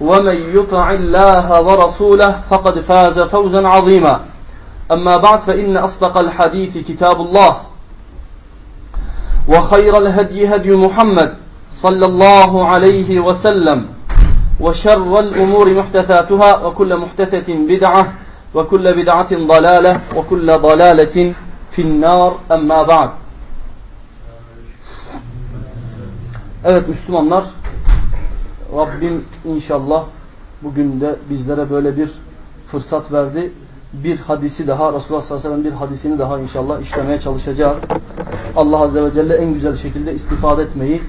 ومن يطع الله ورسوله فقد فاز فوزا عظيما. أما بعد فإن أصدق الحديث كتاب الله. وخير الهدي هدي محمد صلى الله عليه وسلم. وشر الأمور محدثاتها وكل محدثة بدعة وكل بدعة ضلالة وكل ضلالة في النار. أما بعد. Evet Müslümanlar Rabbim inşallah bugün de bizlere böyle bir fırsat verdi. Bir hadisi daha Resulullah sallallahu aleyhi ve sellem bir hadisini daha inşallah işlemeye çalışacağız. Allah azze ve celle en güzel şekilde istifade etmeyi,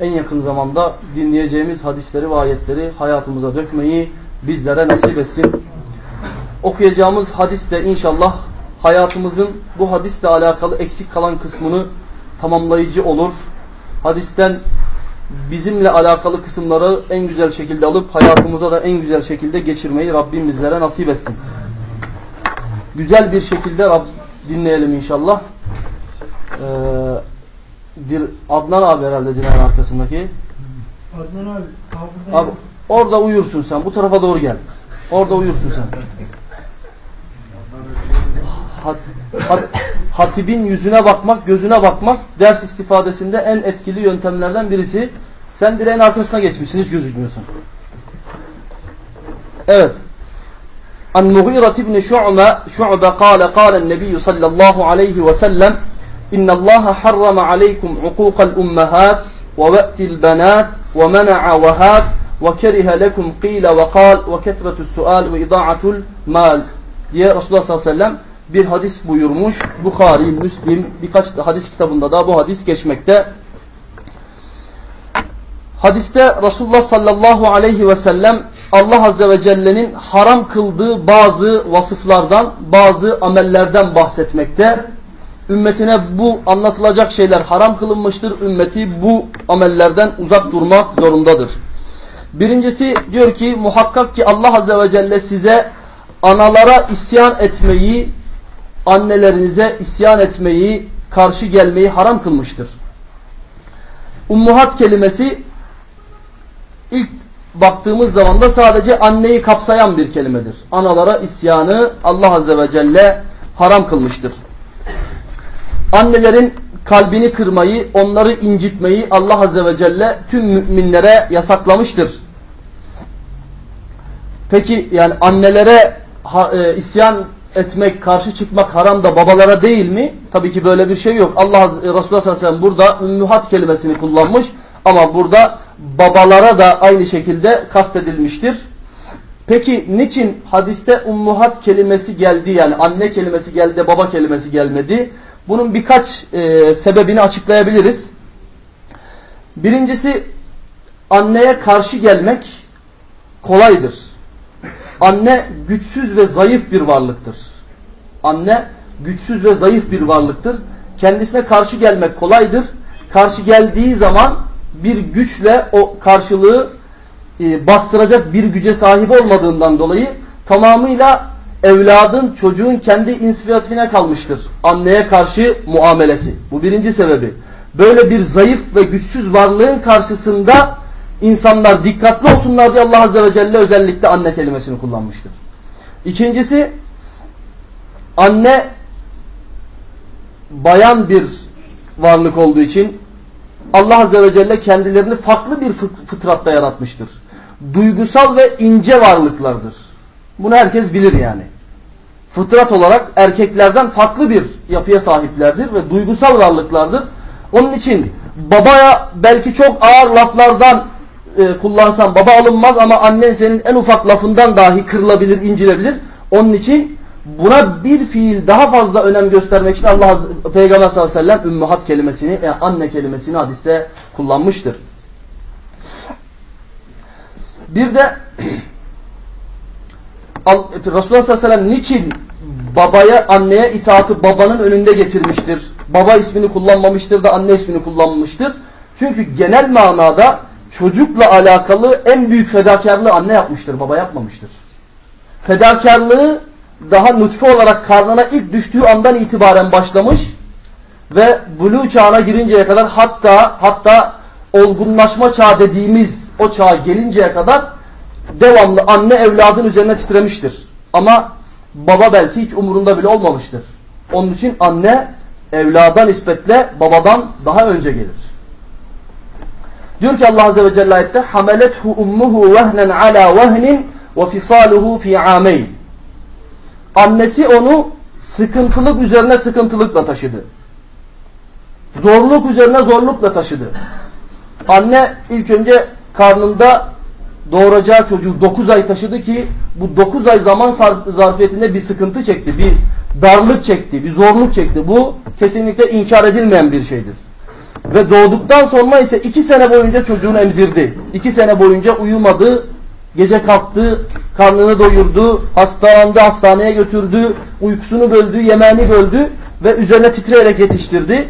en yakın zamanda dinleyeceğimiz hadisleri ve ayetleri hayatımıza dökmeyi bizlere nasip etsin. Okuyacağımız hadis de inşallah hayatımızın bu hadisle alakalı eksik kalan kısmını tamamlayıcı olur. Hadisten bizimle alakalı kısımları en güzel şekilde alıp hayatımıza da en güzel şekilde geçirmeyi Rabbim bizlere nasip etsin. Güzel bir şekilde Rab dinleyelim inşallah. Ee, Adnan abi herhalde dinar arkasındaki. Adnan abi. Abi orada uyursun sen. Bu tarafa doğru gel. Orada uyursun sen. Hat, hatibin yüzüne bakmak, gözüne bakmak ders istifadesinde en etkili yöntemlerden birisi. Sen direğin arkasına geçmişsin, hiç gözükmüyorsun. Evet. An Mughira ibn Şu'be Şu'be kâle kâlen Nebiyyü sallallahu aleyhi ve sellem İnna Allah harrama aleykum ukukal ummahat ve ve'til banat ve mena'a ve hat ve kerihe lekum qîle ve kâl ve ketretus sual ve idâ'atul mal diye Resulullah sallallahu aleyhi ve sellem bir hadis buyurmuş. Bukhari, Müslim birkaç hadis kitabında da bu hadis geçmekte. Hadiste Resulullah sallallahu aleyhi ve sellem Allah azze ve celle'nin haram kıldığı bazı vasıflardan, bazı amellerden bahsetmekte. Ümmetine bu anlatılacak şeyler haram kılınmıştır. Ümmeti bu amellerden uzak durmak zorundadır. Birincisi diyor ki muhakkak ki Allah azze ve celle size analara isyan etmeyi, annelerinize isyan etmeyi, karşı gelmeyi haram kılmıştır. Ummuhat kelimesi ilk baktığımız zaman da sadece anneyi kapsayan bir kelimedir. Analara isyanı Allah Azze ve Celle haram kılmıştır. Annelerin kalbini kırmayı, onları incitmeyi Allah Azze ve Celle tüm müminlere yasaklamıştır. Peki yani annelere e, isyan etmek, karşı çıkmak haram da babalara değil mi? Tabii ki böyle bir şey yok. Allah Resulullah sallallahu aleyhi ve sellem burada ümmühat kelimesini kullanmış ama burada babalara da aynı şekilde kastedilmiştir. Peki niçin hadiste ummuhat kelimesi geldi yani anne kelimesi geldi baba kelimesi gelmedi? Bunun birkaç e, sebebini açıklayabiliriz. Birincisi anneye karşı gelmek kolaydır. Anne güçsüz ve zayıf bir varlıktır. Anne güçsüz ve zayıf bir varlıktır. Kendisine karşı gelmek kolaydır. Karşı geldiği zaman bir güçle o karşılığı e, bastıracak bir güce sahip olmadığından dolayı tamamıyla evladın, çocuğun kendi inisiyatifine kalmıştır. Anneye karşı muamelesi. Bu birinci sebebi. Böyle bir zayıf ve güçsüz varlığın karşısında insanlar dikkatli olsunlar diye Allah Azze ve Celle özellikle anne kelimesini kullanmıştır. İkincisi anne bayan bir varlık olduğu için Allah Azze ve Celle kendilerini farklı bir fıtratta yaratmıştır. Duygusal ve ince varlıklardır. Bunu herkes bilir yani. fıtrat olarak erkeklerden farklı bir yapıya sahiplerdir ve duygusal varlıklardır. Onun için babaya belki çok ağır laflardan e, kullansan baba alınmaz ama annen senin en ufak lafından dahi kırılabilir, incilebilir. Onun için buna bir fiil daha fazla önem göstermek için Allah Peygamber sallallahu aleyhi ve sellem ümmuhat kelimesini, yani anne kelimesini hadiste kullanmıştır. Bir de Resulullah sallallahu aleyhi ve sellem niçin babaya, anneye itaatı babanın önünde getirmiştir? Baba ismini kullanmamıştır da anne ismini kullanmıştır. Çünkü genel manada çocukla alakalı en büyük fedakarlığı anne yapmıştır, baba yapmamıştır. Fedakarlığı daha nutfe olarak karnına ilk düştüğü andan itibaren başlamış ve bulu çağına girinceye kadar hatta hatta olgunlaşma çağı dediğimiz o çağa gelinceye kadar devamlı anne evladın üzerine titremiştir. Ama baba belki hiç umurunda bile olmamıştır. Onun için anne evlada nispetle babadan daha önce gelir. Diyor ki Allah Azze ve Celle ayette ummuhu vehnen ala vehnin ve fisaluhu fi ameyn. Annesi onu sıkıntılık üzerine sıkıntılıkla taşıdı. Zorluk üzerine zorlukla taşıdı. Anne ilk önce karnında doğuracağı çocuğu 9 ay taşıdı ki bu 9 ay zaman zarfiyetinde bir sıkıntı çekti, bir darlık çekti, bir zorluk çekti. Bu kesinlikle inkar edilmeyen bir şeydir. Ve doğduktan sonra ise 2 sene boyunca çocuğunu emzirdi. 2 sene boyunca uyumadı, gece kalktı, karnını doyurdu, hastalandı, hastaneye götürdü, uykusunu böldü, yemeğini böldü ve üzerine titreyerek yetiştirdi.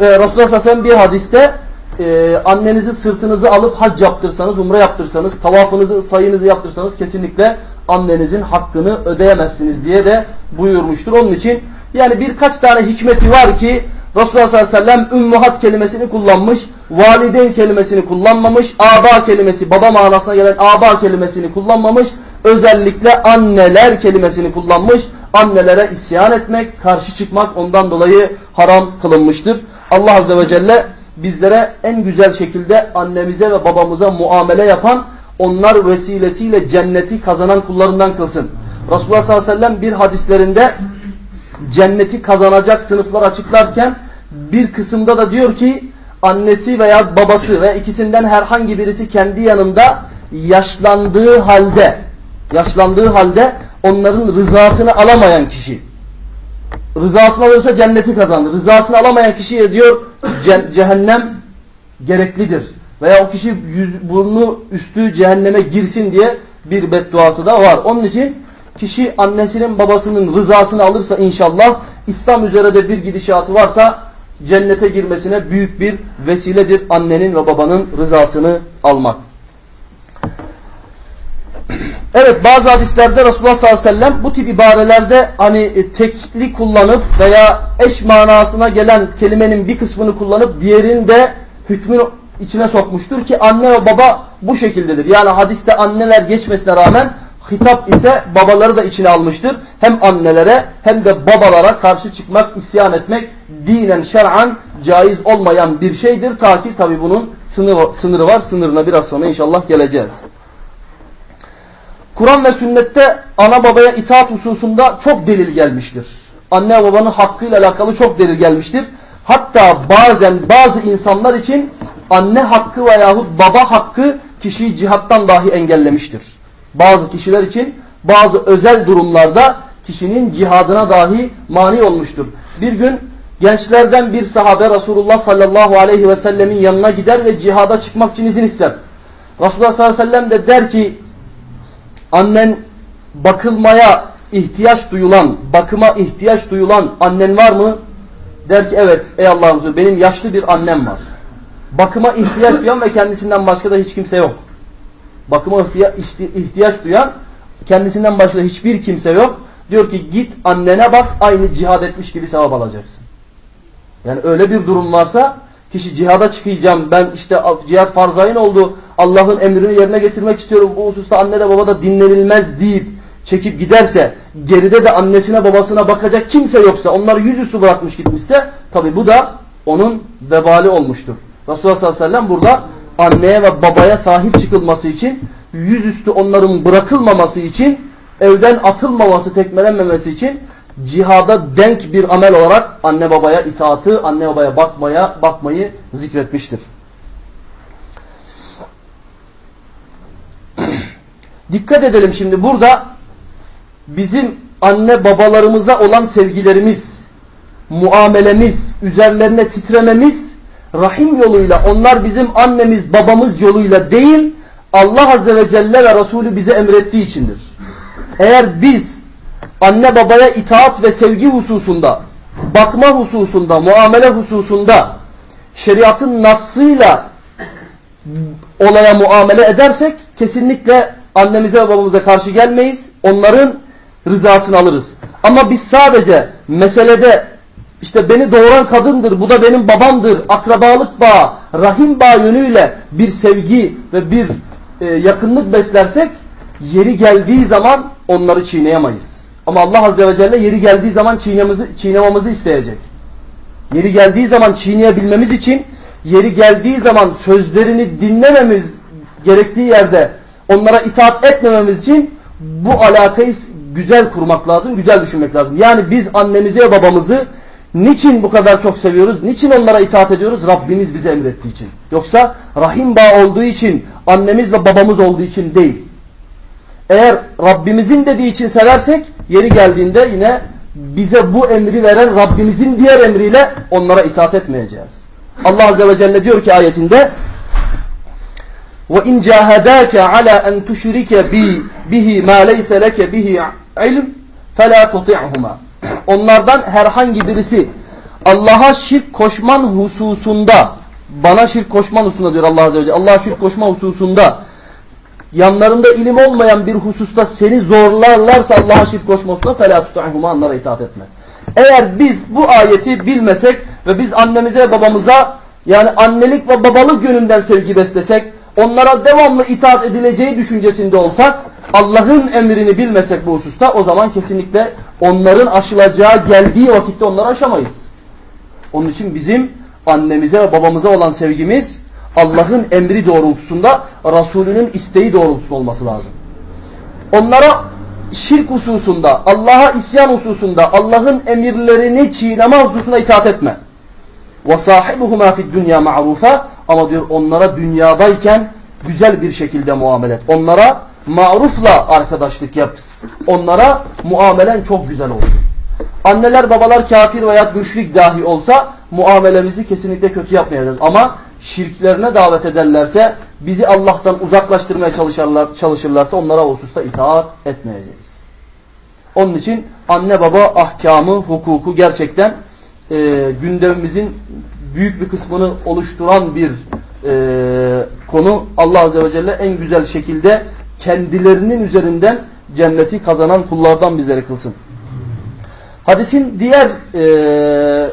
Ee, Resulullah Sallallahu bir hadiste e, annenizi sırtınızı alıp hac yaptırsanız, umre yaptırsanız, tavafınızı, sayınızı yaptırsanız kesinlikle annenizin hakkını ödeyemezsiniz diye de buyurmuştur. Onun için yani birkaç tane hikmeti var ki Resulullah sallallahu aleyhi ve sellem ümmuhat kelimesini kullanmış, valideyn kelimesini kullanmamış, aba kelimesi, baba manasına gelen aba kelimesini kullanmamış, özellikle anneler kelimesini kullanmış, annelere isyan etmek, karşı çıkmak ondan dolayı haram kılınmıştır. Allah azze ve celle bizlere en güzel şekilde annemize ve babamıza muamele yapan, onlar vesilesiyle cenneti kazanan kullarından kılsın. Resulullah sallallahu aleyhi ve sellem bir hadislerinde cenneti kazanacak sınıflar açıklarken bir kısımda da diyor ki annesi veya babası ve ikisinden herhangi birisi kendi yanında yaşlandığı halde yaşlandığı halde onların rızasını alamayan kişi rızasını alırsa cenneti kazanır. Rızasını alamayan kişiye diyor cehennem gereklidir. Veya o kişi yüz, burnu üstü cehenneme girsin diye bir bedduası da var. Onun için kişi annesinin babasının rızasını alırsa inşallah İslam üzere de bir gidişatı varsa cennete girmesine büyük bir vesiledir annenin ve babanın rızasını almak. Evet bazı hadislerde Resulullah sallallahu aleyhi ve sellem bu tip ibarelerde hani tekli kullanıp veya eş manasına gelen kelimenin bir kısmını kullanıp diğerini de hükmün içine sokmuştur ki anne ve baba bu şekildedir. Yani hadiste anneler geçmesine rağmen hitap ise babaları da içine almıştır. Hem annelere hem de babalara karşı çıkmak, isyan etmek dinen şer'an caiz olmayan bir şeydir. Ta ki tabi bunun sınırı var. Sınırına biraz sonra inşallah geleceğiz. Kur'an ve sünnette ana babaya itaat hususunda çok delil gelmiştir. Anne babanın hakkıyla alakalı çok delil gelmiştir. Hatta bazen bazı insanlar için anne hakkı veyahut baba hakkı kişiyi cihattan dahi engellemiştir. Bazı kişiler için bazı özel durumlarda kişinin cihadına dahi mani olmuştur. Bir gün gençlerden bir sahabe Resulullah sallallahu aleyhi ve sellemin yanına gider ve cihada çıkmak için izin ister. Resulullah sallallahu aleyhi ve sellem de der ki annen bakılmaya ihtiyaç duyulan, bakıma ihtiyaç duyulan annen var mı? Der ki evet ey Allah'ım benim yaşlı bir annem var. Bakıma ihtiyaç duyan ve kendisinden başka da hiç kimse yok. Bakıma ihtiyaç duyan kendisinden başka hiçbir kimse yok. Diyor ki git annene bak aynı cihad etmiş gibi sevap alacaksın. Yani öyle bir durum varsa kişi cihada çıkacağım ben işte cihad farzayın oldu Allah'ın emrini yerine getirmek istiyorum bu hususta anne de baba da dinlenilmez deyip çekip giderse geride de annesine babasına bakacak kimse yoksa onları yüzüstü bırakmış gitmişse tabi bu da onun vebali olmuştur. Resulullah sallallahu aleyhi ve sellem burada anneye ve babaya sahip çıkılması için yüzüstü onların bırakılmaması için evden atılmaması, tekmelenmemesi için cihada denk bir amel olarak anne babaya itaatı, anne babaya bakmaya, bakmayı zikretmiştir. Dikkat edelim şimdi burada bizim anne babalarımıza olan sevgilerimiz, muamelemiz, üzerlerine titrememiz rahim yoluyla onlar bizim annemiz babamız yoluyla değil Allah Azze ve Celle ve Resulü bize emrettiği içindir. Eğer biz anne babaya itaat ve sevgi hususunda, bakma hususunda, muamele hususunda şeriatın nasıyla olaya muamele edersek kesinlikle annemize ve babamıza karşı gelmeyiz. Onların rızasını alırız. Ama biz sadece meselede işte beni doğuran kadındır, bu da benim babamdır, akrabalık bağı, rahim bağı yönüyle bir sevgi ve bir e, yakınlık beslersek yeri geldiği zaman onları çiğneyemeyiz. Ama Allah Azze ve Celle yeri geldiği zaman çiğnememizi, çiğnememizi isteyecek. Yeri geldiği zaman çiğneyebilmemiz için yeri geldiği zaman sözlerini dinlememiz gerektiği yerde onlara itaat etmememiz için bu alakayı güzel kurmak lazım, güzel düşünmek lazım. Yani biz annemizi ve babamızı niçin bu kadar çok seviyoruz? Niçin onlara itaat ediyoruz? Rabbimiz bize emrettiği için. Yoksa rahim bağ olduğu için, annemiz ve babamız olduğu için değil. Eğer Rabbimizin dediği için seversek yeri geldiğinde yine bize bu emri veren Rabbimizin diğer emriyle onlara itaat etmeyeceğiz. Allah Azze ve Celle diyor ki ayetinde وَاِنْ جَاهَدَاكَ عَلَى أَنْ تُشْرِكَ بِهِ مَا لَيْسَ لَكَ بِهِ عِلْمٍ فَلَا تُطِعْهُمَا Onlardan herhangi birisi Allah'a şirk koşman hususunda bana şirk koşman hususunda diyor Allah Azze ve Celle. Allah'a şirk koşma hususunda yanlarında ilim olmayan bir hususta seni zorlarlarsa Allah'a şirk koşma hususunda فَلَا تُطِعْهُمَا onlara itaat etme. Eğer biz bu ayeti bilmesek ve biz annemize babamıza yani annelik ve babalık yönünden sevgi beslesek onlara devamlı itaat edileceği düşüncesinde olsak, Allah'ın emrini bilmesek bu hususta o zaman kesinlikle onların aşılacağı geldiği vakitte onları aşamayız. Onun için bizim annemize ve babamıza olan sevgimiz Allah'ın emri doğrultusunda, Resulünün isteği doğrultusunda olması lazım. Onlara şirk hususunda, Allah'a isyan hususunda, Allah'ın emirlerini çiğneme hususunda itaat etme. وَصَاحِبُهُمَا فِي الدُّنْيَا مَعْرُوفًا Ama diyor onlara dünyadayken güzel bir şekilde muamele et. Onlara marufla arkadaşlık yap. Onlara muamelen çok güzel olsun. Anneler babalar kafir veya müşrik dahi olsa muamelemizi kesinlikle kötü yapmayacağız. Ama şirklerine davet ederlerse bizi Allah'tan uzaklaştırmaya çalışırlar, çalışırlarsa onlara o hususta itaat etmeyeceğiz. Onun için anne baba ahkamı, hukuku gerçekten e, gündemimizin büyük bir kısmını oluşturan bir e, konu. Allah Azze ve Celle en güzel şekilde kendilerinin üzerinden cenneti kazanan kullardan bizleri kılsın. Hadisin diğer e,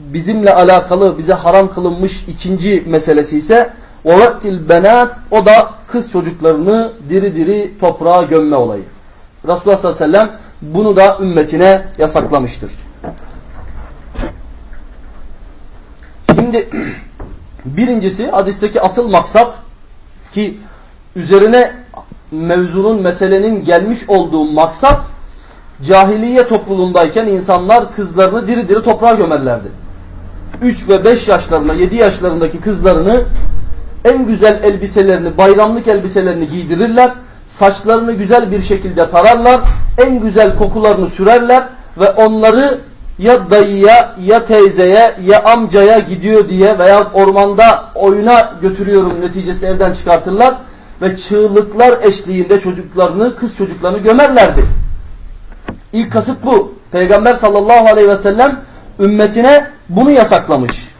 bizimle alakalı bize haram kılınmış ikinci meselesi ise وَوَقْتِ benat O da kız çocuklarını diri diri toprağa gömme olayı. Resulullah sallallahu aleyhi ve sellem bunu da ümmetine yasaklamıştır. Şimdi birincisi hadisteki asıl maksat ki üzerine mevzunun meselenin gelmiş olduğu maksat cahiliye topluluğundayken insanlar kızlarını diri diri toprağa gömerlerdi. 3 ve 5 yaşlarında 7 yaşlarındaki kızlarını en güzel elbiselerini bayramlık elbiselerini giydirirler. Saçlarını güzel bir şekilde tararlar. En güzel kokularını sürerler ve onları ya dayıya ya teyzeye ya amcaya gidiyor diye veya ormanda oyuna götürüyorum neticesinde evden çıkartırlar ve çığlıklar eşliğinde çocuklarını, kız çocuklarını gömerlerdi. İlk kasıt bu. Peygamber sallallahu aleyhi ve sellem ümmetine bunu yasaklamış.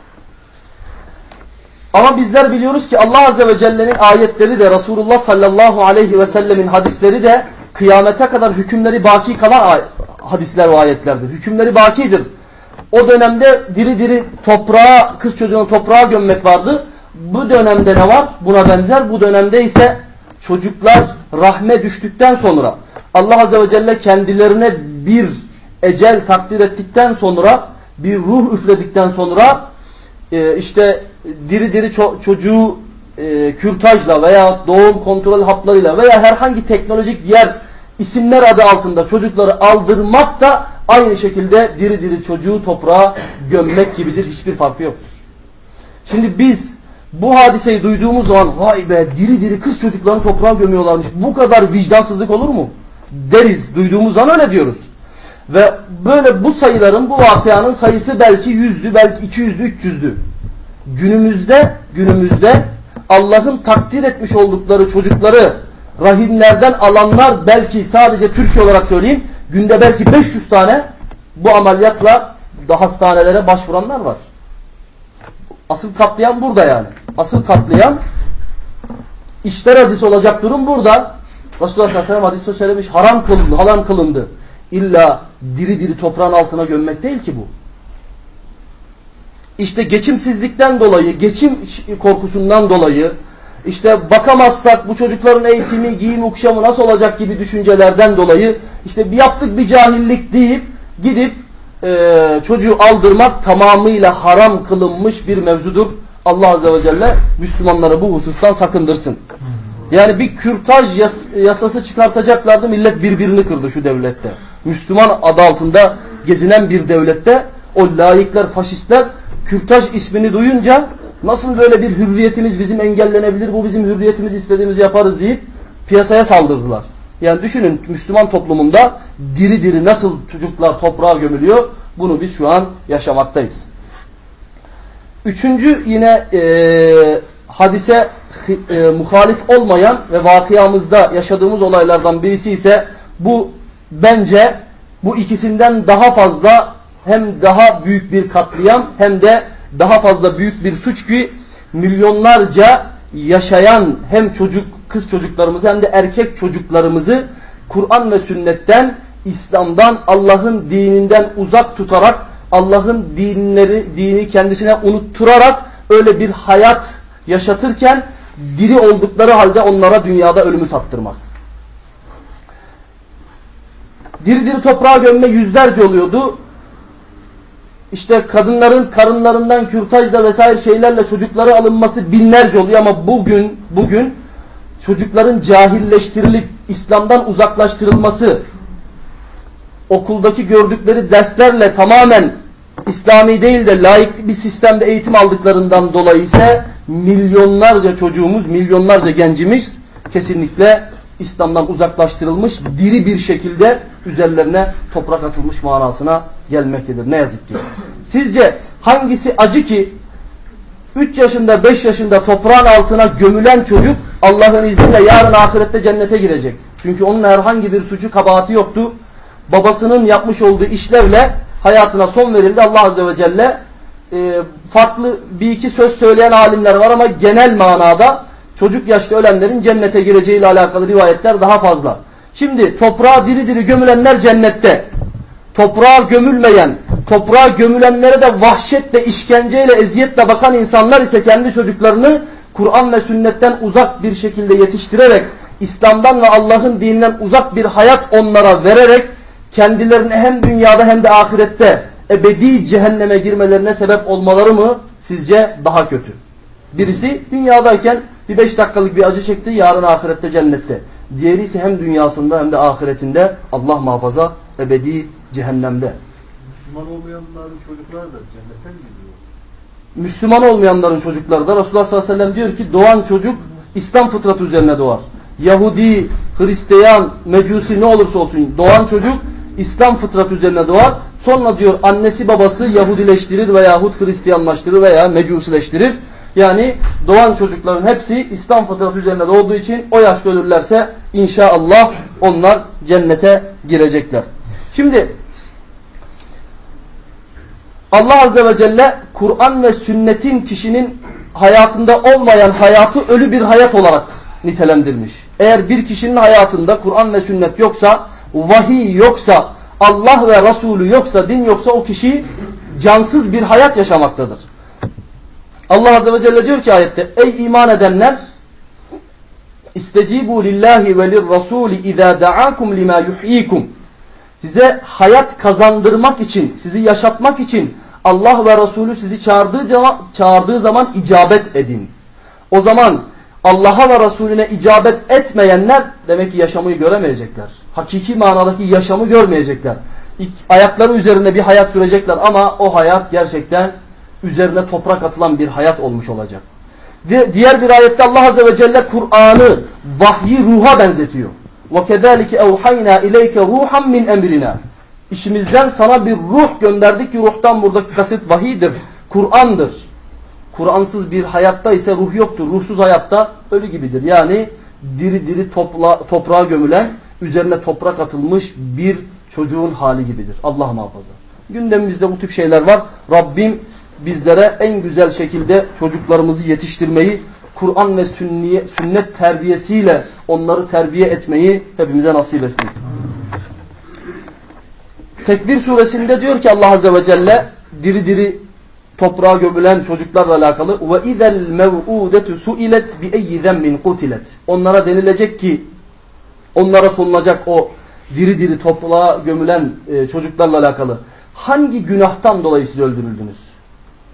Ama bizler biliyoruz ki Allah azze ve celle'nin ayetleri de Resulullah sallallahu aleyhi ve sellemin hadisleri de kıyamete kadar hükümleri baki kalan hadisler ve ayetlerdir. Hükümleri bakidir. O dönemde diri diri toprağa, kız çocuğunu toprağa gömmek vardı. Bu dönemde ne var? Buna benzer. Bu dönemde ise çocuklar rahme düştükten sonra Allah Azze ve Celle kendilerine bir ecel takdir ettikten sonra bir ruh üfledikten sonra e, işte diri diri ço çocuğu e, kürtajla veya doğum kontrol haplarıyla veya herhangi teknolojik diğer isimler adı altında çocukları aldırmak da aynı şekilde diri diri çocuğu toprağa gömmek gibidir. Hiçbir farkı yoktur. Şimdi biz bu hadiseyi duyduğumuz zaman vay be diri diri kız çocuklarını toprağa gömüyorlarmış. Bu kadar vicdansızlık olur mu? Deriz. Duyduğumuz zaman öyle diyoruz. Ve böyle bu sayıların, bu vakianın sayısı belki yüzdü, belki iki yüzdü, üç yüzdü. Günümüzde, günümüzde Allah'ın takdir etmiş oldukları çocukları rahimlerden alanlar belki sadece Türkiye olarak söyleyeyim, günde belki 500 tane bu ameliyatla da hastanelere başvuranlar var. Asıl katlayan burada yani. Asıl katlayan işler acısı olacak durum burada. Resulullah sallallahu aleyhi ve söylemiş haram kılındı, haram kılındı. İlla diri diri toprağın altına gömmek değil ki bu. İşte geçimsizlikten dolayı, geçim korkusundan dolayı, işte bakamazsak bu çocukların eğitimi, giyim, kuşamı nasıl olacak gibi düşüncelerden dolayı işte bir yaptık bir cahillik deyip gidip e, çocuğu aldırmak tamamıyla haram kılınmış bir mevzudur. Allah Azze ve Celle Müslümanları bu husustan sakındırsın. Yani bir kürtaj yas yasası çıkartacaklardı millet birbirini kırdı şu devlette. Müslüman adı altında gezinen bir devlette o laikler, faşistler kürtaj ismini duyunca nasıl böyle bir hürriyetimiz bizim engellenebilir, bu bizim hürriyetimiz istediğimizi yaparız deyip piyasaya saldırdılar. Yani düşünün Müslüman toplumunda diri diri nasıl çocuklar toprağa gömülüyor bunu biz şu an yaşamaktayız. Üçüncü yine e, hadise e, muhalif olmayan ve vakıyamızda yaşadığımız olaylardan birisi ise bu bence bu ikisinden daha fazla hem daha büyük bir katliam hem de daha fazla büyük bir suç ki milyonlarca yaşayan hem çocuk kız çocuklarımızı hem de erkek çocuklarımızı Kur'an ve sünnetten, İslam'dan, Allah'ın dininden uzak tutarak, Allah'ın dinleri, dini kendisine unutturarak öyle bir hayat yaşatırken diri oldukları halde onlara dünyada ölümü tattırmak. Diri diri toprağa gömme yüzlerce oluyordu. İşte kadınların karınlarından kürtajla vesaire şeylerle çocukları alınması binlerce oluyor ama bugün bugün çocukların cahilleştirilip İslam'dan uzaklaştırılması okuldaki gördükleri derslerle tamamen İslami değil de layık bir sistemde eğitim aldıklarından dolayı ise milyonlarca çocuğumuz, milyonlarca gencimiz kesinlikle İslam'dan uzaklaştırılmış, diri bir şekilde üzerlerine toprak atılmış manasına gelmektedir. Ne yazık ki. Sizce hangisi acı ki 3 yaşında 5 yaşında toprağın altına gömülen çocuk Allah'ın izniyle yarın ahirette cennete girecek. Çünkü onun herhangi bir suçu kabahati yoktu. Babasının yapmış olduğu işlerle hayatına son verildi. Allah Azze ve Celle e, farklı bir iki söz söyleyen alimler var ama genel manada çocuk yaşta ölenlerin cennete gireceğiyle alakalı rivayetler daha fazla. Şimdi toprağa diri diri gömülenler cennette. Toprağa gömülmeyen, toprağa gömülenlere de vahşetle, işkenceyle, eziyetle bakan insanlar ise kendi çocuklarını Kur'an ve sünnetten uzak bir şekilde yetiştirerek, İslam'dan ve Allah'ın dininden uzak bir hayat onlara vererek, kendilerini hem dünyada hem de ahirette ebedi cehenneme girmelerine sebep olmaları mı sizce daha kötü? Birisi dünyadayken bir beş dakikalık bir acı çekti, yarın ahirette cennette. Diğeri ise hem dünyasında hem de ahiretinde Allah muhafaza ebedi cehennemde. Müslüman olmayanların çocukları da cennete mi gidiyor? Müslüman olmayanların çocukları da Resulullah sallallahu aleyhi ve sellem diyor ki doğan çocuk İslam fıtratı üzerine doğar. Yahudi, Hristiyan, Mecusi ne olursa olsun doğan çocuk İslam fıtratı üzerine doğar. Sonra diyor annesi babası Yahudileştirir veyahut Hristiyanlaştırır veya Mecusileştirir. Yani doğan çocukların hepsi İslam fıtratı üzerine doğduğu için o yaşta ölürlerse inşallah onlar cennete girecekler. Şimdi Allah Azze ve Celle Kur'an ve sünnetin kişinin hayatında olmayan hayatı ölü bir hayat olarak nitelendirmiş. Eğer bir kişinin hayatında Kur'an ve sünnet yoksa, vahiy yoksa, Allah ve Resulü yoksa, din yoksa o kişi cansız bir hayat yaşamaktadır. Allah Azze ve Celle diyor ki ayette Ey iman edenler İstecibu lillahi ve lirrasuli izâ da'akum lima yuhyikum Size hayat kazandırmak için, sizi yaşatmak için Allah ve Resulü sizi çağırdığı çağırdığı zaman icabet edin. O zaman Allah'a ve Resulüne icabet etmeyenler demek ki yaşamı göremeyecekler. Hakiki manadaki yaşamı görmeyecekler. Ayakları üzerinde bir hayat sürecekler ama o hayat gerçekten üzerine toprak atılan bir hayat olmuş olacak. Diğer bir ayette Allah Azze ve Celle Kur'an'ı vahyi ruha benzetiyor. وَكَذَٰلِكَ اَوْحَيْنَا اِلَيْكَ رُوحًا مِنْ اَمْرِنَا İşimizden sana bir ruh gönderdik ki ruhtan buradaki kasıt vahidir, Kur'an'dır. Kur'ansız bir hayatta ise ruh yoktur. Ruhsuz hayatta ölü gibidir. Yani diri diri topla, toprağa gömülen, üzerine toprak atılmış bir çocuğun hali gibidir. Allah muhafaza. Gündemimizde bu tip şeyler var. Rabbim bizlere en güzel şekilde çocuklarımızı yetiştirmeyi, Kur'an ve sünniye, sünnet terbiyesiyle onları terbiye etmeyi hepimize nasip etsin. Tekbir suresinde diyor ki Allah Azze ve Celle diri diri toprağa gömülen çocuklarla alakalı ve izel mev'udetu suilet bi eyyi zembin kutilet. Onlara denilecek ki onlara sorulacak o diri diri toprağa gömülen e, çocuklarla alakalı hangi günahtan dolayı siz öldürüldünüz?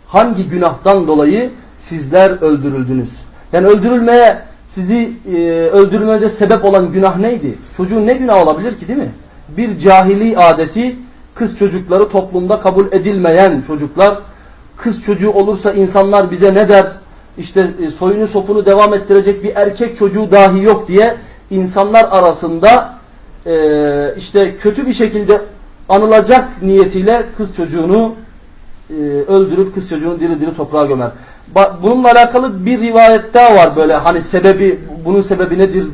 Hangi günahtan dolayı sizler öldürüldünüz? Yani öldürülmeye sizi e, öldürmenize sebep olan günah neydi? Çocuğun ne günah olabilir ki değil mi? Bir cahili adeti kız çocukları toplumda kabul edilmeyen çocuklar kız çocuğu olursa insanlar bize ne der? İşte e, soyunu sopunu devam ettirecek bir erkek çocuğu dahi yok diye insanlar arasında e, işte kötü bir şekilde anılacak niyetiyle kız çocuğunu e, öldürüp kız çocuğunu diri diri toprağa gömer. Bununla alakalı bir rivayet daha var böyle hani sebebi bunun sebebi nedir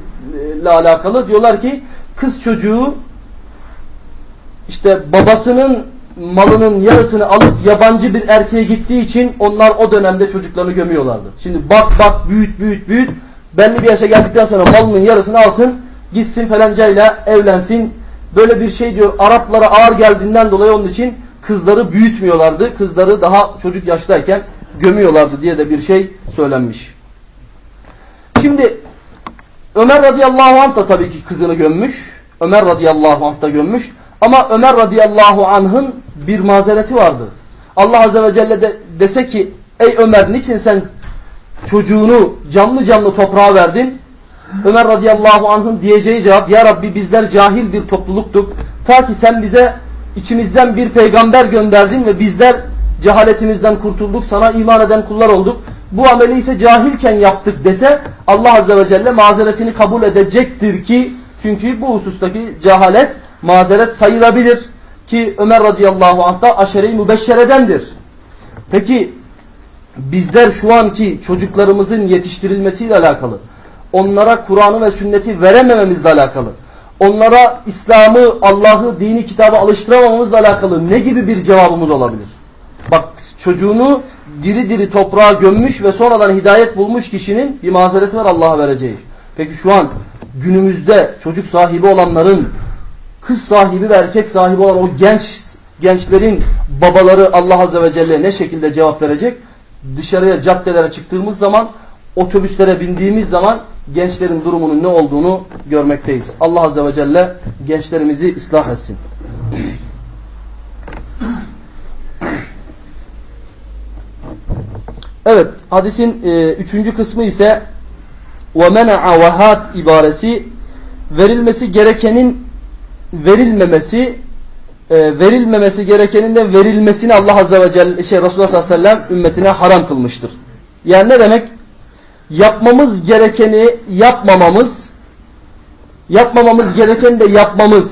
ile alakalı diyorlar ki kız çocuğu işte babasının malının yarısını alıp yabancı bir erkeğe gittiği için onlar o dönemde çocuklarını gömüyorlardı. Şimdi bak bak büyüt büyüt büyüt belli bir yaşa geldikten sonra malının yarısını alsın gitsin falancayla evlensin. Böyle bir şey diyor Araplara ağır geldiğinden dolayı onun için kızları büyütmüyorlardı. Kızları daha çocuk yaştayken gömüyorlardı diye de bir şey söylenmiş. Şimdi Ömer radıyallahu anh da tabii ki kızını gömmüş. Ömer radıyallahu anh da gömmüş. Ama Ömer radıyallahu anh'ın bir mazereti vardı. Allah azze ve celle de dese ki ey Ömer niçin sen çocuğunu canlı canlı toprağa verdin? Ömer radıyallahu anh'ın diyeceği cevap ya Rabbi bizler cahil bir topluluktuk. Ta ki sen bize içimizden bir peygamber gönderdin ve bizler cehaletimizden kurtulduk sana iman eden kullar olduk. Bu ameli ise cahilken yaptık dese Allah azze ve celle mazeretini kabul edecektir ki çünkü bu husustaki cehalet mazeret sayılabilir. Ki Ömer radıyallahu anh da aşere-i mübeşşeredendir. Peki bizler şu anki çocuklarımızın yetiştirilmesiyle alakalı, onlara Kur'an'ı ve sünneti veremememizle alakalı, onlara İslam'ı, Allah'ı, dini, kitabı alıştıramamamızla alakalı ne gibi bir cevabımız olabilir? Bak çocuğunu diri diri toprağa gömmüş ve sonradan hidayet bulmuş kişinin bir mazereti var Allah'a vereceği. Peki şu an günümüzde çocuk sahibi olanların kız sahibi ve erkek sahibi olan o genç gençlerin babaları Allah Azze ve Celle ne şekilde cevap verecek? Dışarıya caddelere çıktığımız zaman otobüslere bindiğimiz zaman gençlerin durumunun ne olduğunu görmekteyiz. Allah Azze ve Celle gençlerimizi ıslah etsin. Evet, hadisin e, üçüncü kısmı ise وَمَنَعَ وَهَاتِ ibaresi verilmesi gerekenin verilmemesi e, verilmemesi gerekenin de verilmesini Allah Azze ve Celle şey Resulullah sallallahu aleyhi ve sellem ümmetine haram kılmıştır. Yani ne demek? Yapmamız gerekeni yapmamamız yapmamamız gerekeni de yapmamız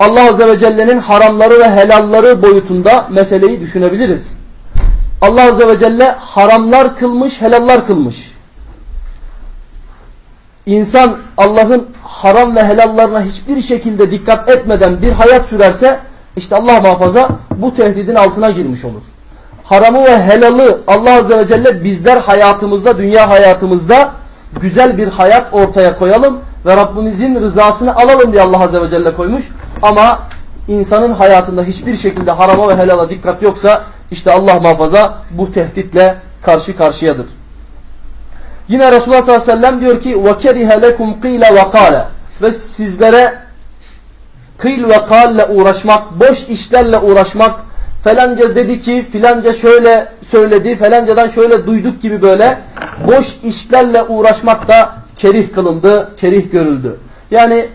Allah Azze ve Celle'nin haramları ve helalları boyutunda meseleyi düşünebiliriz. Allah Azze ve Celle haramlar kılmış, helallar kılmış. İnsan Allah'ın haram ve helallarına hiçbir şekilde dikkat etmeden bir hayat sürerse işte Allah muhafaza bu tehdidin altına girmiş olur. Haramı ve helalı Allah Azze ve Celle bizler hayatımızda, dünya hayatımızda güzel bir hayat ortaya koyalım ve Rabbimizin rızasını alalım diye Allah Azze ve Celle koymuş. Ama insanın hayatında hiçbir şekilde harama ve helala dikkat yoksa işte Allah muhafaza bu tehditle karşı karşıyadır. Yine Resulullah sallallahu aleyhi ve sellem diyor ki وَكَرِهَ لَكُمْ قِيلَ وَقَالَ Ve sizlere kıyl ve kalle uğraşmak, boş işlerle uğraşmak, falanca dedi ki filanca şöyle söyledi, falancadan şöyle duyduk gibi böyle boş işlerle uğraşmak da kerih kılındı, kerih görüldü. Yani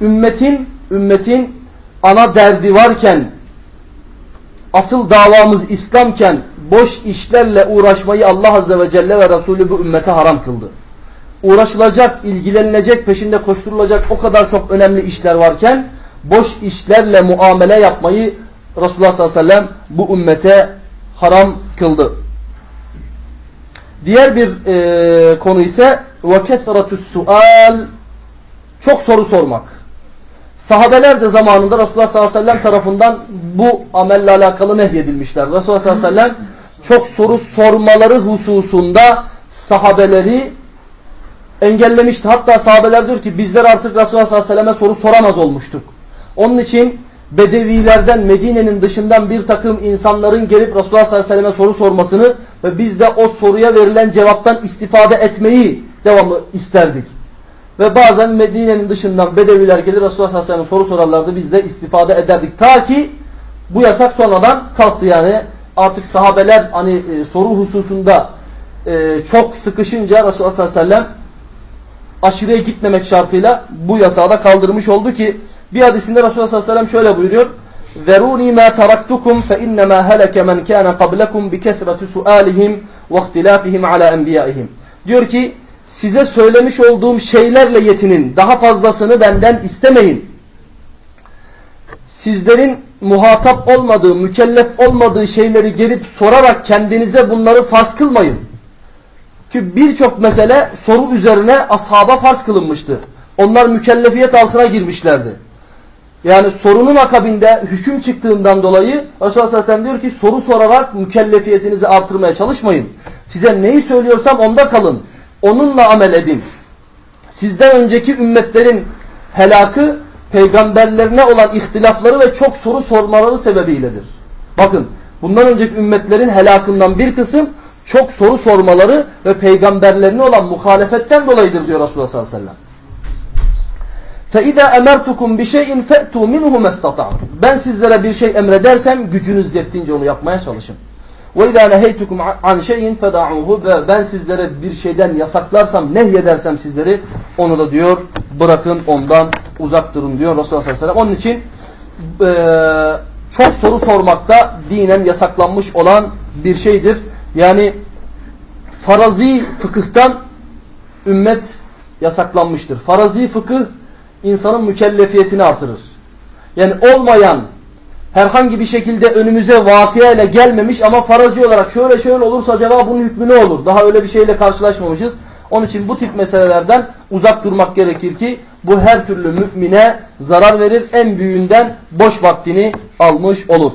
ümmetin ümmetin ana derdi varken asıl davamız İslamken boş işlerle uğraşmayı Allah Azze ve Celle ve Resulü bu ümmete haram kıldı. Uğraşılacak, ilgilenilecek, peşinde koşturulacak o kadar çok önemli işler varken boş işlerle muamele yapmayı Resulullah sallallahu aleyhi ve sellem bu ümmete haram kıldı. Diğer bir e, konu ise وَكَثْرَةُ sual Çok soru sormak. Sahabeler de zamanında Resulullah sallallahu aleyhi ve sellem tarafından bu amelle alakalı nehyedilmişler. Resulullah sallallahu aleyhi ve sellem çok soru sormaları hususunda sahabeleri engellemişti. Hatta sahabeler diyor ki bizler artık Resulullah sallallahu aleyhi ve selleme soru soramaz olmuştuk. Onun için Bedevilerden Medine'nin dışından bir takım insanların gelip Resulullah sallallahu aleyhi ve selleme soru sormasını ve biz de o soruya verilen cevaptan istifade etmeyi devamlı isterdik. Ve bazen Medine'nin dışından Bedeviler gelir Resulullah sallallahu aleyhi ve sellem soru sorarlardı. Biz de istifade ederdik. Ta ki bu yasak sonradan kalktı yani. Artık sahabeler hani e, soru hususunda e, çok sıkışınca Resulullah sallallahu aleyhi ve sellem aşırıya gitmemek şartıyla bu yasağı da kaldırmış oldu ki bir hadisinde Resulullah sallallahu aleyhi ve sellem şöyle buyuruyor. Veruni ma taraktukum fe innema heleke men kana qablakum bi kesreti sualihim ve ihtilafihim ala enbiyaihim. Diyor ki size söylemiş olduğum şeylerle yetinin. Daha fazlasını benden istemeyin. Sizlerin muhatap olmadığı, mükellef olmadığı şeyleri gelip sorarak kendinize bunları farz kılmayın. Ki birçok mesele soru üzerine ashaba farz kılınmıştı. Onlar mükellefiyet altına girmişlerdi. Yani sorunun akabinde hüküm çıktığından dolayı Resulullah sallallahu aleyhi ve sellem diyor ki soru sorarak mükellefiyetinizi artırmaya çalışmayın. Size neyi söylüyorsam onda kalın. Onunla amel edin. Sizden önceki ümmetlerin helakı peygamberlerine olan ihtilafları ve çok soru sormaları sebebiyledir. Bakın bundan önceki ümmetlerin helakından bir kısım çok soru sormaları ve peygamberlerine olan muhalefetten dolayıdır diyor Resulullah sallallahu aleyhi ve sellem. فَاِذَا اَمَرْتُكُمْ بِشَيْءٍ فَأْتُوا مِنْهُ مَسْتَطَعْتُمْ Ben sizlere bir şey emredersem gücünüz yettiğince onu yapmaya çalışın. وَاِذَا نَهَيْتُكُمْ عَنْ شَيْءٍ فَدَعُوهُ Ve ben sizlere bir şeyden yasaklarsam, nehyedersem sizleri onu da diyor bırakın ondan uzak durun diyor Resulullah sallallahu aleyhi ve sellem. Onun için e, çok soru sormakta dinen yasaklanmış olan bir şeydir. Yani farazi fıkıhtan ümmet yasaklanmıştır. Farazi fıkıh insanın mükellefiyetini artırır. Yani olmayan herhangi bir şekilde önümüze vakıya ile gelmemiş ama farazi olarak şöyle şöyle olursa acaba bunun hükmü ne olur? Daha öyle bir şeyle karşılaşmamışız. Onun için bu tip meselelerden uzak durmak gerekir ki bu her türlü mümine zarar verir. En büyüğünden boş vaktini almış olur.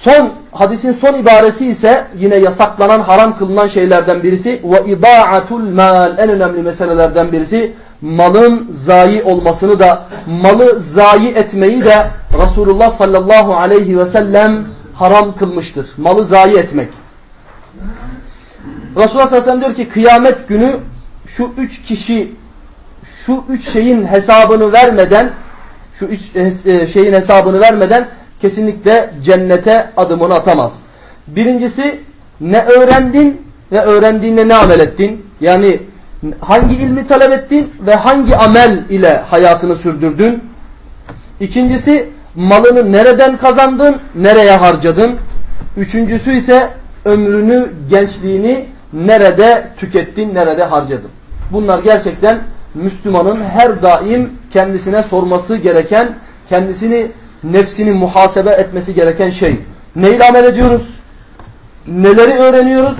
Son hadisin son ibaresi ise yine yasaklanan haram kılınan şeylerden birisi ve idaatul mal en önemli meselelerden birisi malın zayi olmasını da malı zayi etmeyi de Resulullah sallallahu aleyhi ve sellem haram kılmıştır. Malı zayi etmek. Resulullah sallallahu aleyhi ve sellem diyor ki kıyamet günü şu üç kişi şu üç şeyin hesabını vermeden şu üç e, şeyin hesabını vermeden kesinlikle cennete adımını atamaz. Birincisi ne öğrendin ve öğrendiğinle ne amel ettin? Yani hangi ilmi talep ettin ve hangi amel ile hayatını sürdürdün? İkincisi malını nereden kazandın, nereye harcadın? Üçüncüsü ise ömrünü, gençliğini nerede tükettin, nerede harcadın? Bunlar gerçekten Müslümanın her daim kendisine sorması gereken, kendisini, nefsini muhasebe etmesi gereken şey. Neyle amel ediyoruz? Neleri öğreniyoruz?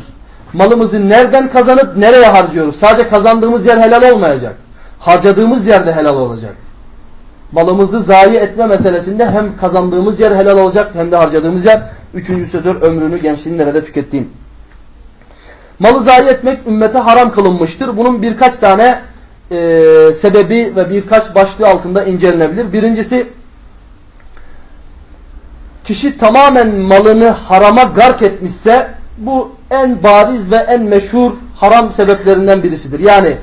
Malımızı nereden kazanıp nereye harcıyoruz? Sadece kazandığımız yer helal olmayacak. Harcadığımız yer de helal olacak. Malımızı zayi etme meselesinde hem kazandığımız yer helal olacak hem de harcadığımız yer. Üçüncüsüdür ömrünü gençliğini nerede tükettiğin. Malı zayi etmek ümmete haram kılınmıştır. Bunun birkaç tane e, sebebi ve birkaç başlığı altında incelenebilir. Birincisi kişi tamamen malını harama gark etmişse bu en bariz ve en meşhur haram sebeplerinden birisidir. Yani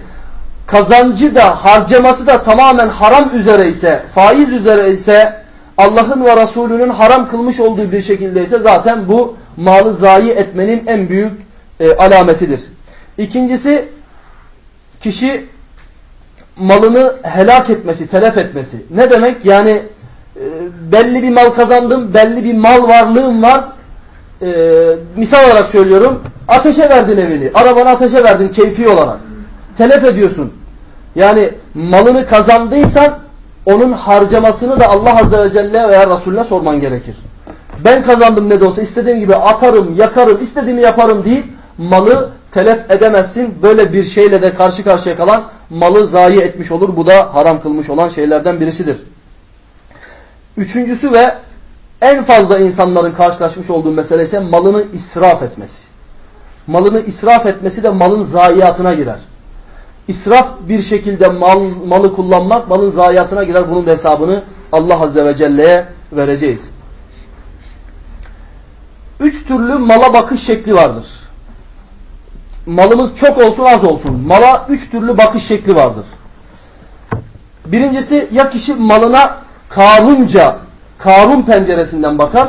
kazancı da harcaması da tamamen haram üzere ise, faiz üzere ise, Allah'ın ve Resulünün haram kılmış olduğu bir şekilde ise zaten bu malı zayi etmenin en büyük e, alametidir. İkincisi kişi malını helak etmesi, telef etmesi. Ne demek? Yani e, belli bir mal kazandım, belli bir mal varlığım var. E, misal olarak söylüyorum. Ateşe verdin evini, arabanı ateşe verdin keyfi olarak. Telef ediyorsun. Yani malını kazandıysan onun harcamasını da Allah Azze ve Celle veya Resulüne sorman gerekir. Ben kazandım ne de olsa istediğim gibi atarım, yakarım, istediğimi yaparım deyip malı telef edemezsin. Böyle bir şeyle de karşı karşıya kalan malı zayi etmiş olur. Bu da haram kılmış olan şeylerden birisidir. Üçüncüsü ve en fazla insanların karşılaşmış olduğu mesele ise malını israf etmesi. Malını israf etmesi de malın zayiatına girer. İsraf bir şekilde mal, malı kullanmak malın zayiatına girer. Bunun da hesabını Allah Azze ve Celle'ye vereceğiz. Üç türlü mala bakış şekli vardır. Malımız çok olsun az olsun. Mala üç türlü bakış şekli vardır. Birincisi ya kişi malına Karunca, Karun penceresinden bakar.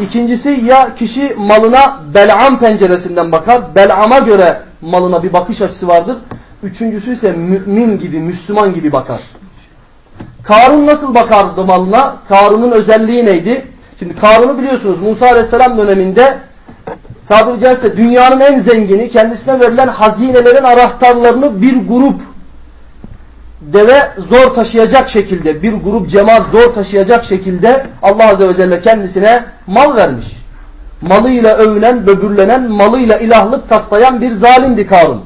İkincisi ya kişi malına Bel'am penceresinden bakar. Bel'am'a göre malına bir bakış açısı vardır. Üçüncüsü ise mümin gibi, Müslüman gibi bakar. Karun nasıl bakardı malına? Karun'un özelliği neydi? Şimdi Karun'u biliyorsunuz Musa Aleyhisselam döneminde tabiri caizse dünyanın en zengini kendisine verilen hazinelerin anahtarlarını bir grup deve zor taşıyacak şekilde bir grup cemaat zor taşıyacak şekilde Allah Azze ve Celle kendisine mal vermiş. Malıyla övünen, böbürlenen, malıyla ilahlık taslayan bir zalimdi Karun.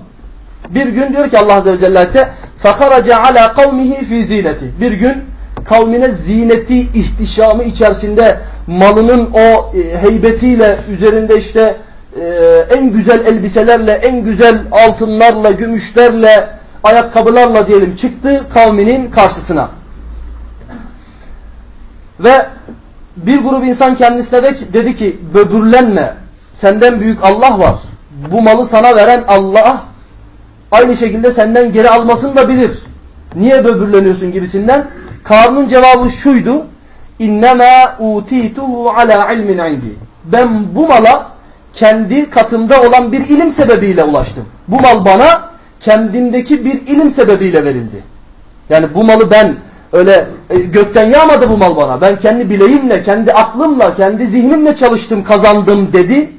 Bir gün diyor ki Allah Azze ve Celle'de فَخَرَجَ عَلَى قَوْمِهِ فِي زِينَةِ Bir gün kavmine zineti, ihtişamı içerisinde malının o e, heybetiyle üzerinde işte e, en güzel elbiselerle, en güzel altınlarla, gümüşlerle, ayakkabılarla diyelim çıktı kavminin karşısına. Ve bir grup insan kendisine de, dedi ki böbürlenme, senden büyük Allah var. Bu malı sana veren Allah aynı şekilde senden geri almasını da bilir. Niye böbürleniyorsun gibisinden. Karnın cevabı şuydu. İnnemâ utîtuhu alâ ilmin indi. Ben bu mala kendi katımda olan bir ilim sebebiyle ulaştım. Bu mal bana kendimdeki bir ilim sebebiyle verildi. Yani bu malı ben öyle e, gökten yağmadı bu mal bana. Ben kendi bileğimle, kendi aklımla, kendi zihnimle çalıştım, kazandım dedi.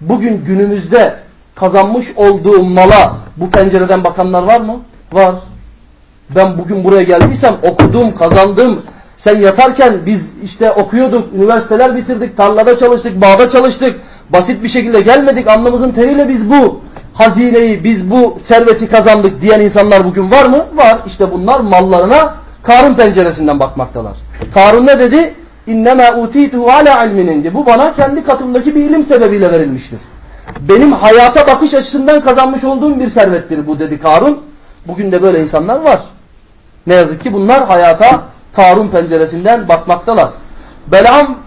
Bugün günümüzde kazanmış olduğum mala bu pencereden bakanlar var mı? Var. Ben bugün buraya geldiysem okudum, kazandım. Sen yatarken biz işte okuyorduk, üniversiteler bitirdik, tarlada çalıştık, bağda çalıştık. Basit bir şekilde gelmedik, alnımızın teriyle biz bu hazineyi, biz bu serveti kazandık diyen insanlar bugün var mı? Var. İşte bunlar mallarına Karun penceresinden bakmaktalar. Karun ne dedi? İnnemâ utîtuhu alâ ilmin Bu bana kendi katımdaki bir ilim sebebiyle verilmiştir. Benim hayata bakış açısından kazanmış olduğum bir servettir bu dedi Karun. Bugün de böyle insanlar var. Ne yazık ki bunlar hayata Karun penceresinden bakmaktalar. Belam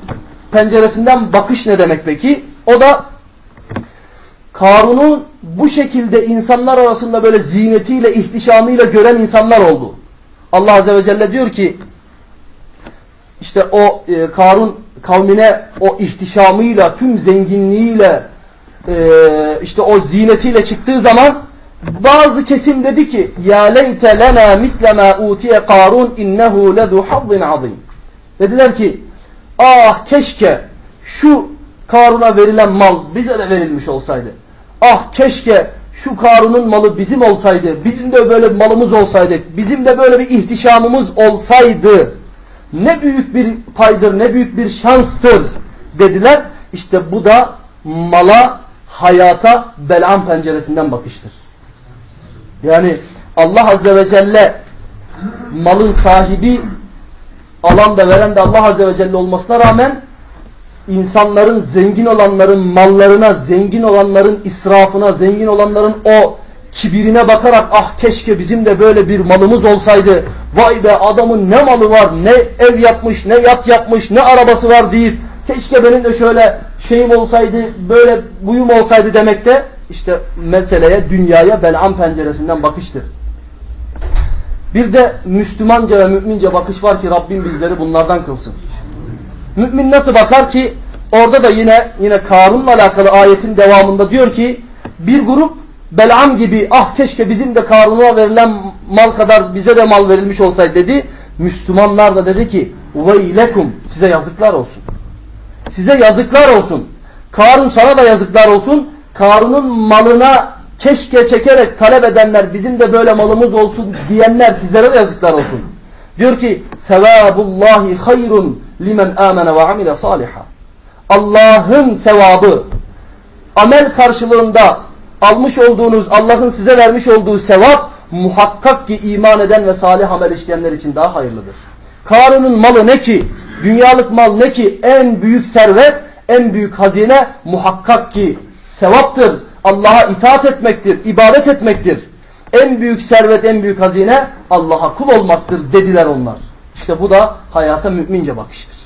penceresinden bakış ne demek peki? O da Karun'u bu şekilde insanlar arasında böyle zinetiyle, ihtişamıyla gören insanlar oldu. Allah Azze ve Celle diyor ki işte o e, Karun kavmine o ihtişamıyla, tüm zenginliğiyle e, işte o zinetiyle çıktığı zaman bazı kesim dedi ki ya leyte lena mitle ma utiye Karun innehu ledu hazzin azim. Dediler ki ah keşke şu Karun'a verilen mal bize de verilmiş olsaydı. Ah keşke şu Karun'un malı bizim olsaydı, bizim de böyle malımız olsaydı, bizim de böyle bir ihtişamımız olsaydı ne büyük bir paydır, ne büyük bir şanstır dediler. İşte bu da mala, hayata Belam penceresinden bakıştır. Yani Allah Azze ve Celle malın sahibi alan da veren de Allah Azze ve Celle olmasına rağmen insanların zengin olanların mallarına, zengin olanların israfına, zengin olanların o kibirine bakarak ah keşke bizim de böyle bir malımız olsaydı. Vay be adamın ne malı var, ne ev yapmış, ne yat yapmış, ne arabası var deyip keşke benim de şöyle şeyim olsaydı, böyle buyum olsaydı demekte işte meseleye, dünyaya Bel'am penceresinden bakıştır. Bir de Müslümanca ve mümince bakış var ki Rabbim bizleri bunlardan kılsın. Mümin nasıl bakar ki orada da yine yine Karun'la alakalı ayetin devamında diyor ki Bir grup Belam gibi ah keşke bizim de Karun'a verilen mal kadar bize de mal verilmiş olsaydı dedi. Müslümanlar da dedi ki veylekum size yazıklar olsun. Size yazıklar olsun. Karun sana da yazıklar olsun. Karun'un malına keşke çekerek talep edenler bizim de böyle malımız olsun diyenler sizlere de yazıklar olsun. Diyor ki sevabullahi hayrun limen amene ve amile saliha. Allah'ın sevabı amel karşılığında almış olduğunuz Allah'ın size vermiş olduğu sevap muhakkak ki iman eden ve salih amel işleyenler için daha hayırlıdır. Karun'un malı ne ki? Dünyalık mal ne ki? En büyük servet, en büyük hazine muhakkak ki sevaptır. Allah'a itaat etmektir, ibadet etmektir. En büyük servet, en büyük hazine Allah'a kul olmaktır dediler onlar. İşte bu da hayata mümince bakıştır.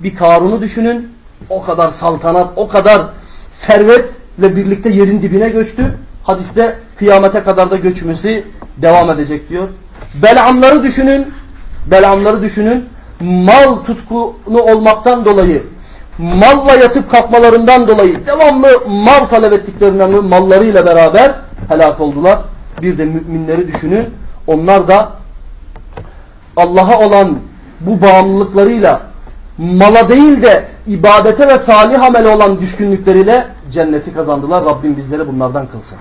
Bir Karun'u düşünün. O kadar saltanat, o kadar servetle birlikte yerin dibine göçtü. Hadiste kıyamete kadar da göçmesi devam edecek diyor. Belamları düşünün. Belamları düşünün. Mal tutkunu olmaktan dolayı, malla yatıp kalkmalarından dolayı devamlı mal talep ettiklerinden mallarıyla beraber helak oldular. Bir de müminleri düşünün. Onlar da Allah'a olan bu bağımlılıklarıyla mala değil de ibadete ve salih amele olan düşkünlükleriyle cenneti kazandılar. Rabbim bizleri bunlardan kılsın.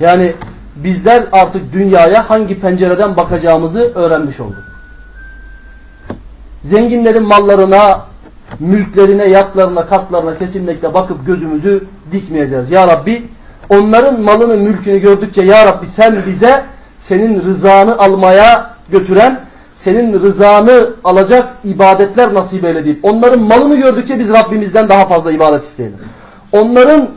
Yani bizler artık dünyaya hangi pencereden bakacağımızı öğrenmiş olduk. Zenginlerin mallarına, mülklerine, yatlarına, katlarına kesinlikle bakıp gözümüzü dikmeyeceğiz. Ya Rabbi onların malını, mülkünü gördükçe Ya Rabbi sen bize senin rızanı almaya götüren, senin rızanı alacak ibadetler nasip eyle deyip onların malını gördükçe biz Rabbimizden daha fazla ibadet isteyelim. Onların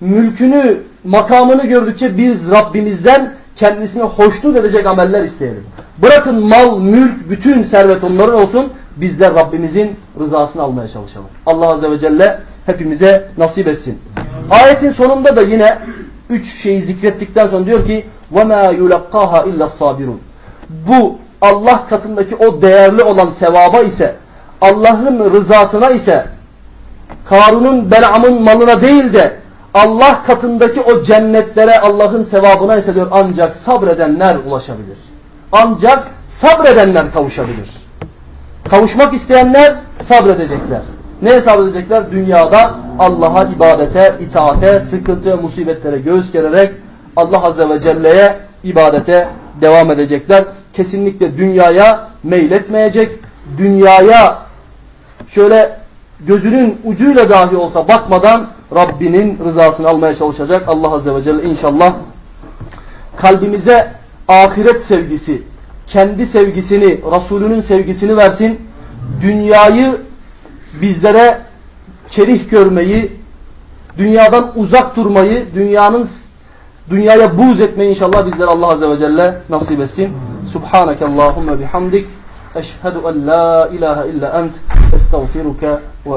mülkünü, makamını gördükçe biz Rabbimizden kendisine hoşnut edecek ameller isteyelim. Bırakın mal, mülk, bütün servet onların olsun. Bizler Rabbimizin rızasını almaya çalışalım. Allah Azze ve Celle hepimize nasip etsin. Ayetin sonunda da yine üç şeyi zikrettikten sonra diyor ki وَمَا يُلَقَّاهَا اِلَّا الصَّابِرُونَ Bu Allah katındaki o değerli olan sevaba ise Allah'ın rızasına ise Karun'un Belam'ın malına değil de Allah katındaki o cennetlere Allah'ın sevabına ise diyor ancak sabredenler ulaşabilir. Ancak sabredenler kavuşabilir. Kavuşmak isteyenler sabredecekler. Neye sabredecekler? Dünyada Allah'a ibadete, itaate, sıkıntı, musibetlere göğüs gererek Allah Azze ve Celle'ye ibadete devam edecekler. Kesinlikle dünyaya meyletmeyecek. Dünyaya şöyle gözünün ucuyla dahi olsa bakmadan Rabbinin rızasını almaya çalışacak. Allah Azze ve Celle inşallah kalbimize ahiret sevgisi, kendi sevgisini, Resulünün sevgisini versin. Dünyayı bizlere kerih görmeyi, dünyadan uzak durmayı, dünyanın dünyaya buğz etmeyi inşallah bizlere Allah Azze ve Celle nasip etsin. Subhaneke Allahümme bihamdik. Eşhedü en la ilahe illa ent. Estağfiruke ve.